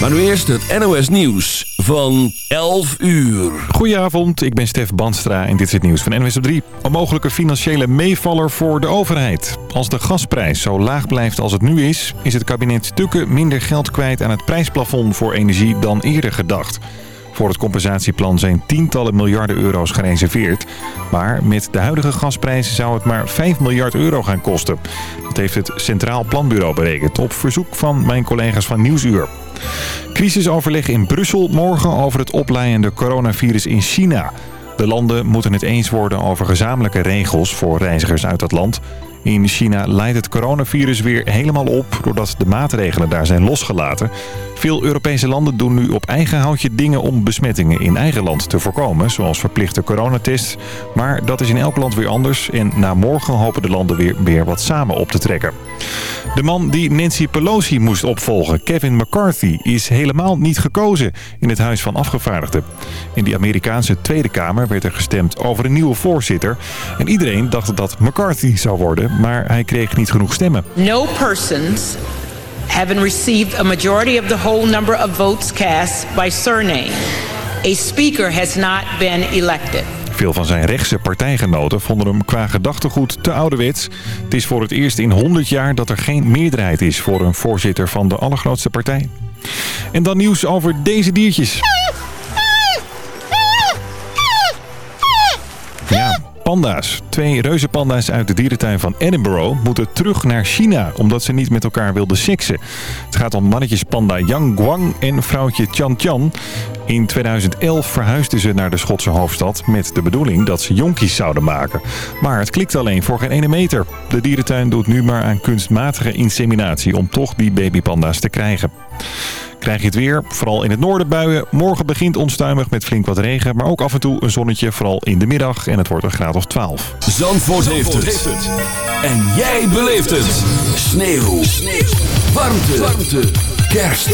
Maar nu eerst het NOS Nieuws van 11 uur. Goedenavond, ik ben Stef Banstra en dit is het nieuws van NOS op 3. Een mogelijke financiële meevaller voor de overheid. Als de gasprijs zo laag blijft als het nu is... is het kabinet stukken minder geld kwijt aan het prijsplafond voor energie dan eerder gedacht. Voor het compensatieplan zijn tientallen miljarden euro's gereserveerd. Maar met de huidige gasprijzen zou het maar 5 miljard euro gaan kosten. Dat heeft het Centraal Planbureau berekend op verzoek van mijn collega's van Nieuwsuur. Crisisoverleg in Brussel morgen over het opleiende coronavirus in China. De landen moeten het eens worden over gezamenlijke regels voor reizigers uit dat land... In China leidt het coronavirus weer helemaal op doordat de maatregelen daar zijn losgelaten. Veel Europese landen doen nu op eigen houtje dingen om besmettingen in eigen land te voorkomen, zoals verplichte coronatests. Maar dat is in elk land weer anders en na morgen hopen de landen weer, weer wat samen op te trekken. De man die Nancy Pelosi moest opvolgen, Kevin McCarthy, is helemaal niet gekozen in het Huis van Afgevaardigden. In die Amerikaanse Tweede Kamer werd er gestemd over een nieuwe voorzitter. En iedereen dacht dat McCarthy zou worden, maar hij kreeg niet genoeg stemmen. No persons having received a majority of the whole number of votes cast by surname. A speaker has not been elected. Veel van zijn rechtse partijgenoten vonden hem qua gedachtegoed te ouderwets. Het is voor het eerst in 100 jaar dat er geen meerderheid is voor een voorzitter van de allergrootste partij. En dan nieuws over deze diertjes. Panda's. Twee reuzenpanda's uit de dierentuin van Edinburgh moeten terug naar China... omdat ze niet met elkaar wilden seksen. Het gaat om mannetjespanda Yang Guang en vrouwtje Tian Tian. In 2011 verhuisden ze naar de Schotse hoofdstad... met de bedoeling dat ze jonkies zouden maken. Maar het klikt alleen voor geen ene meter. De dierentuin doet nu maar aan kunstmatige inseminatie... om toch die babypanda's te krijgen. Krijg je het weer, vooral in het noorden buien. Morgen begint onstuimig met flink wat regen, maar ook af en toe een zonnetje, vooral in de middag. En het wordt een graad of 12. Zandvoort, heeft, het. En jij beleeft het. Sneeuw. Sneeuw. Warmte. Warmte. Kerst.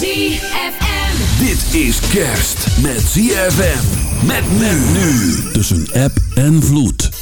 ZFM. Dit is kerst met ZFM. Met men nu. Tussen app en vloed.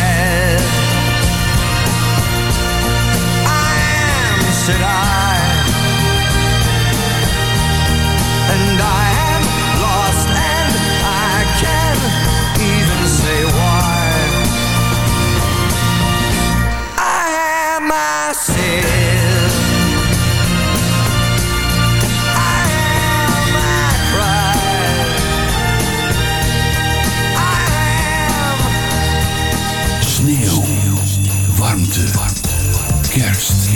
Kerst.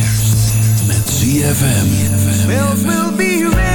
Met ZFM. Will be.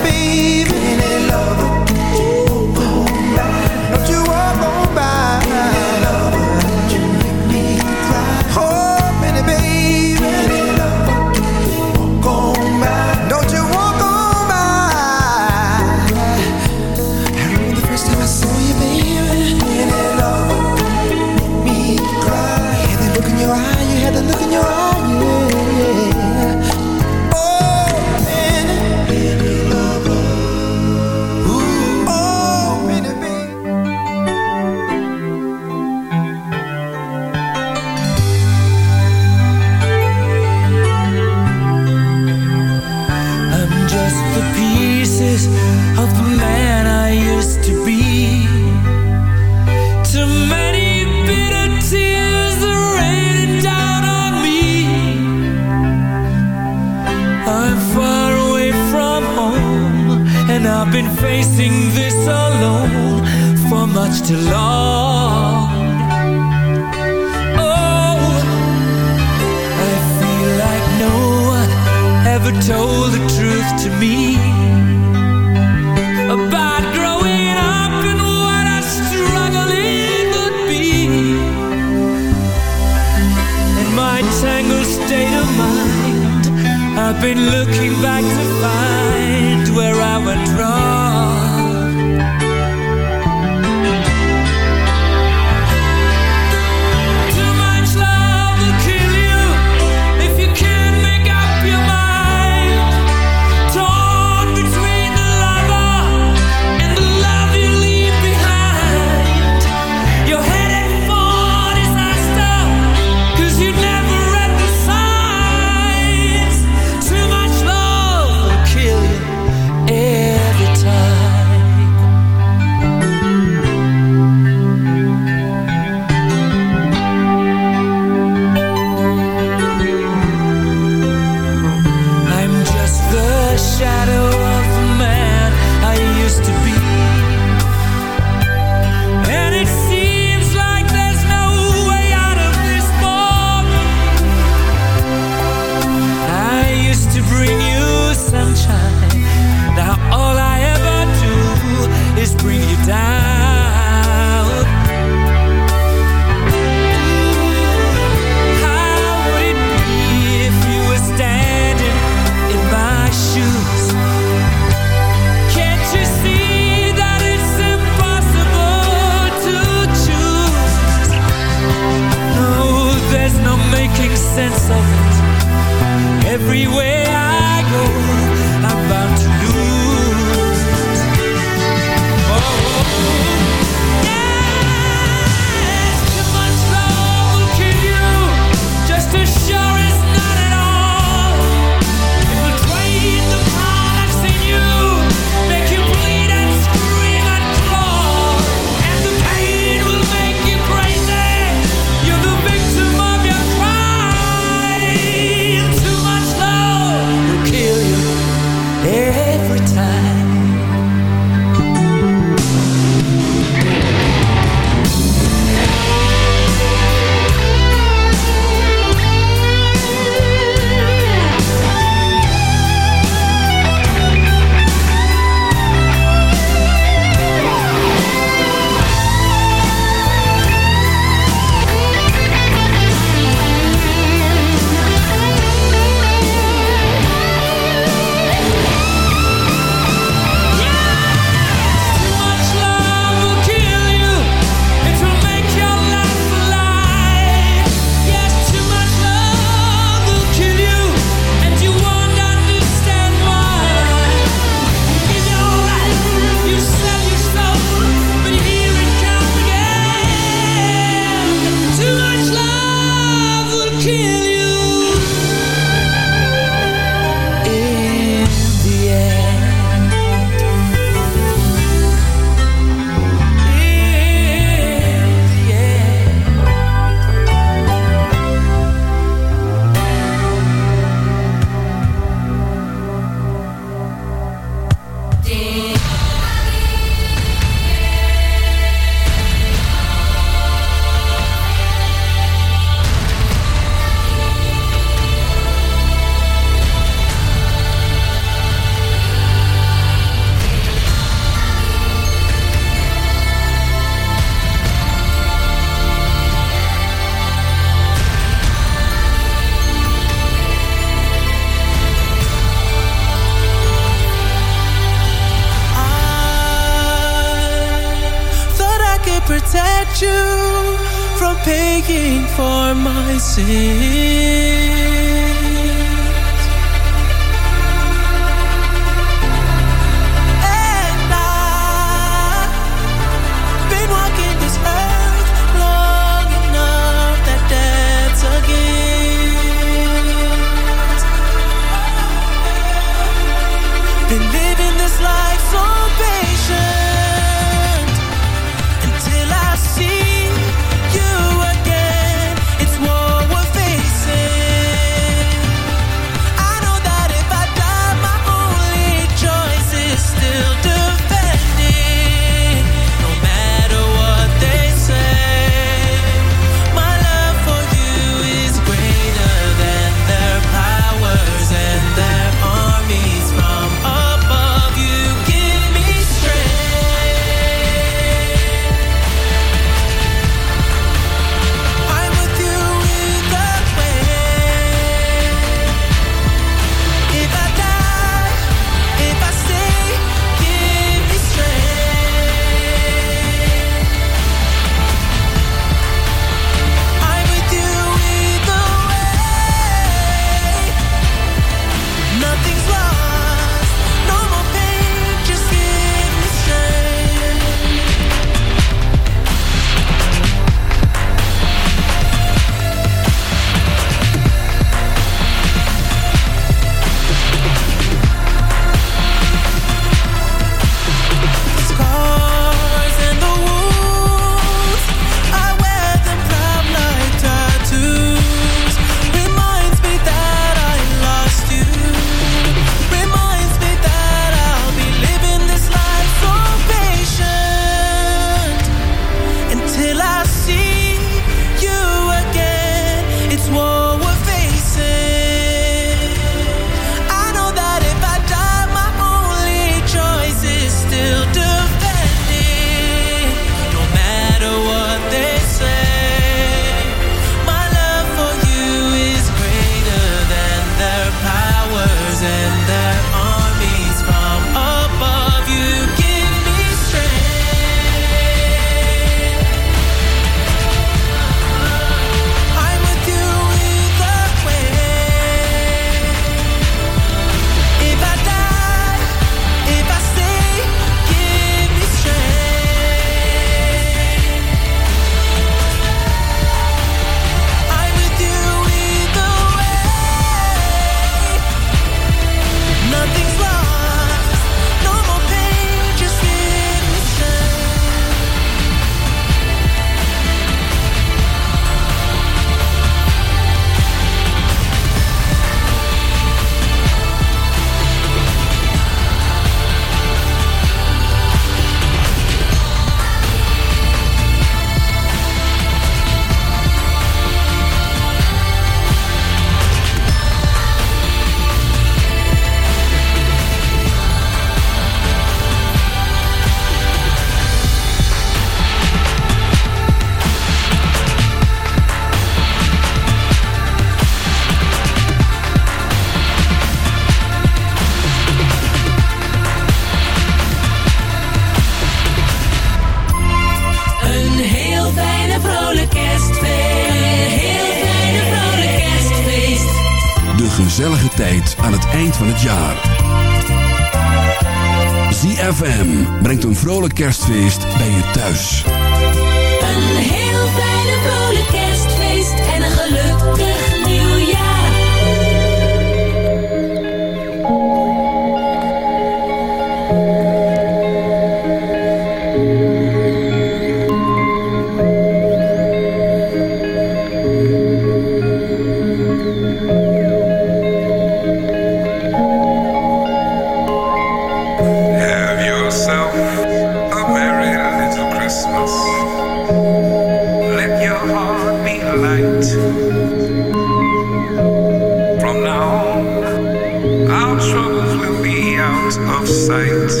sight.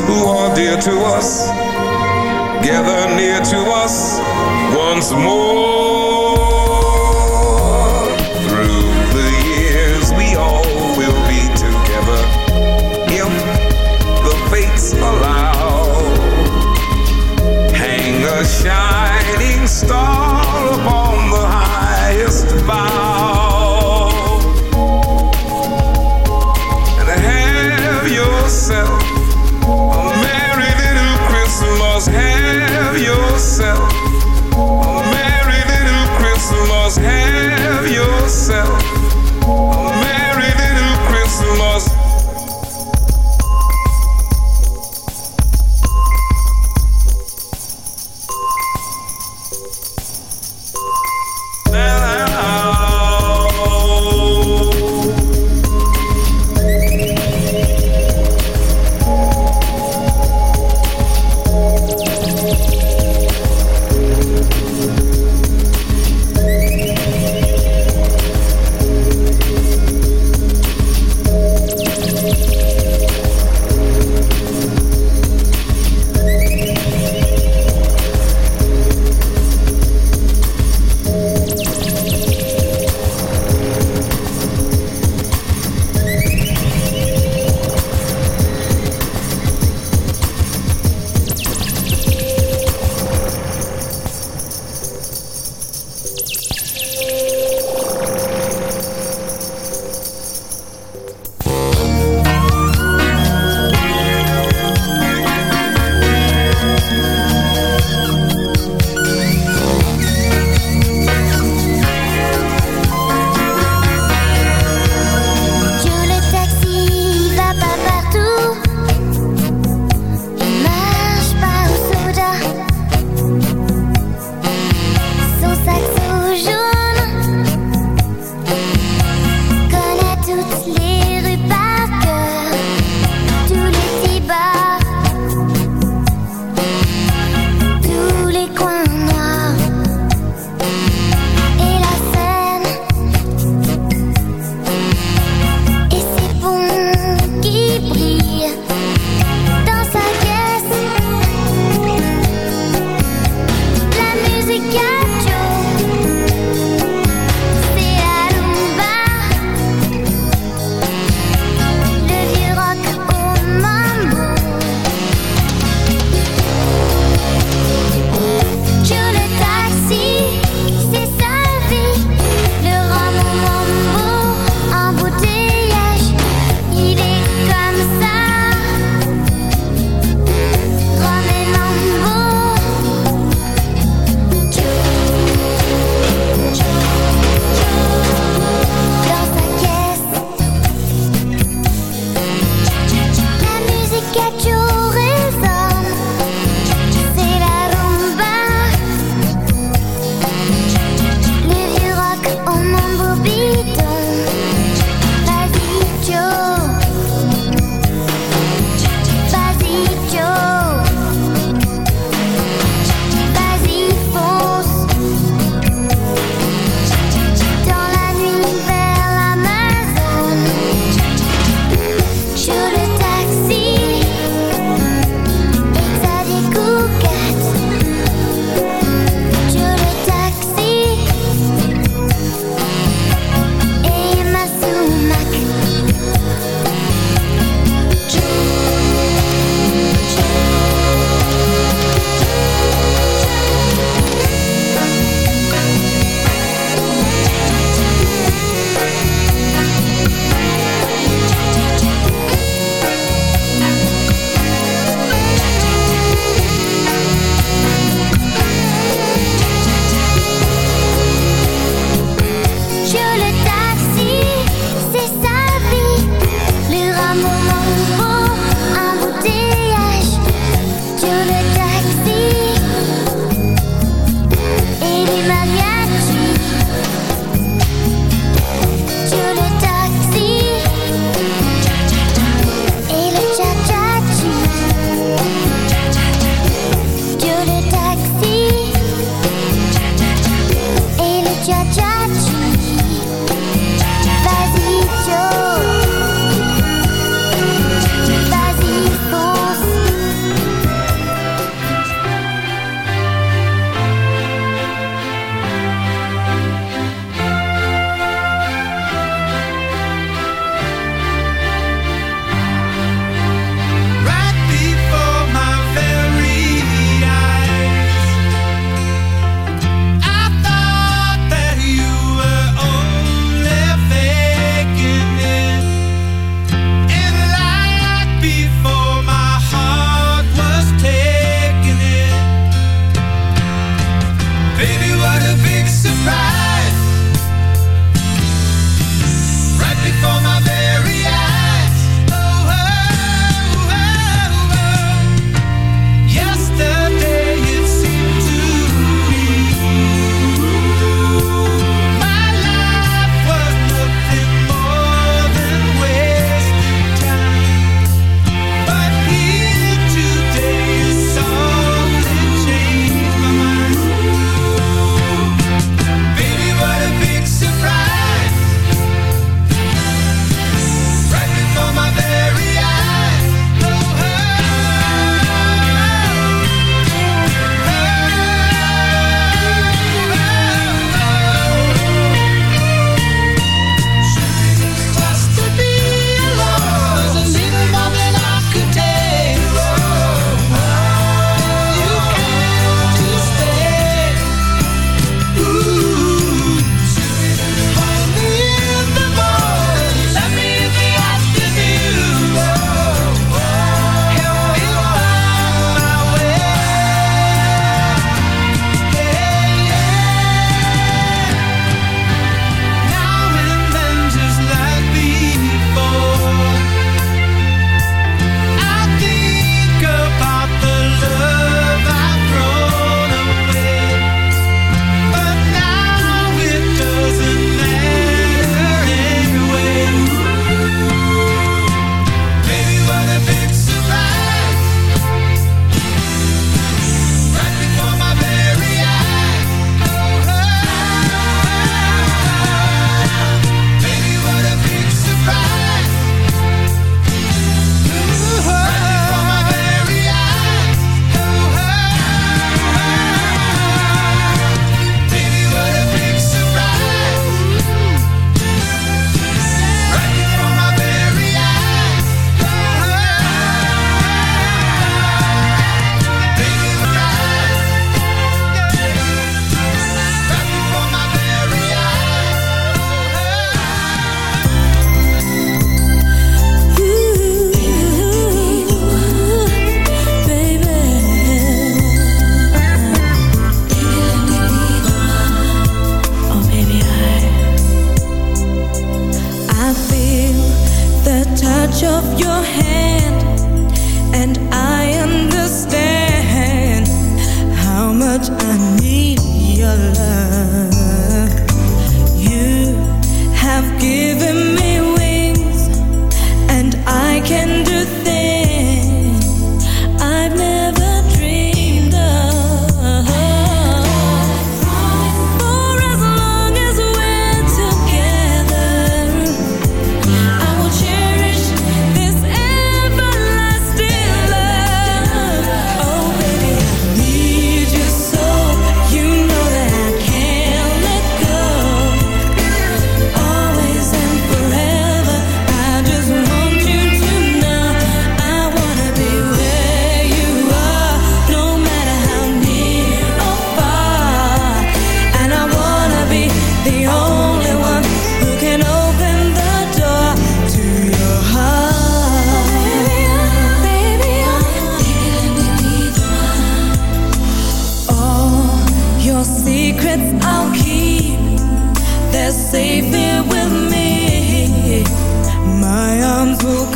who are dear to us, gather near to us once more. surprise. secrets I'll keep. They're safe here with me. My arms will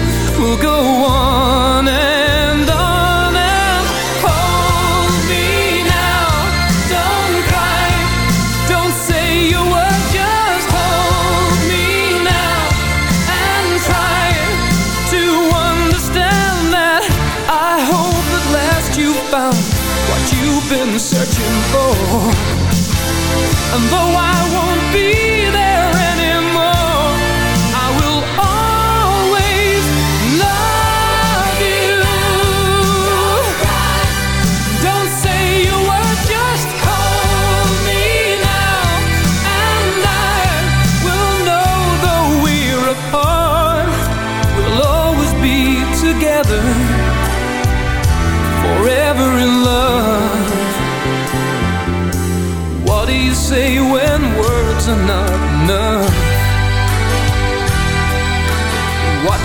will go on and on and hold me now. Don't cry, don't say a word, just hold me now and try to understand that. I hope at last you found what you've been searching for. And though I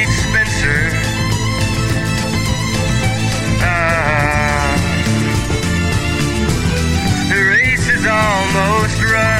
Pearly Spencer. Ah, the race is almost run.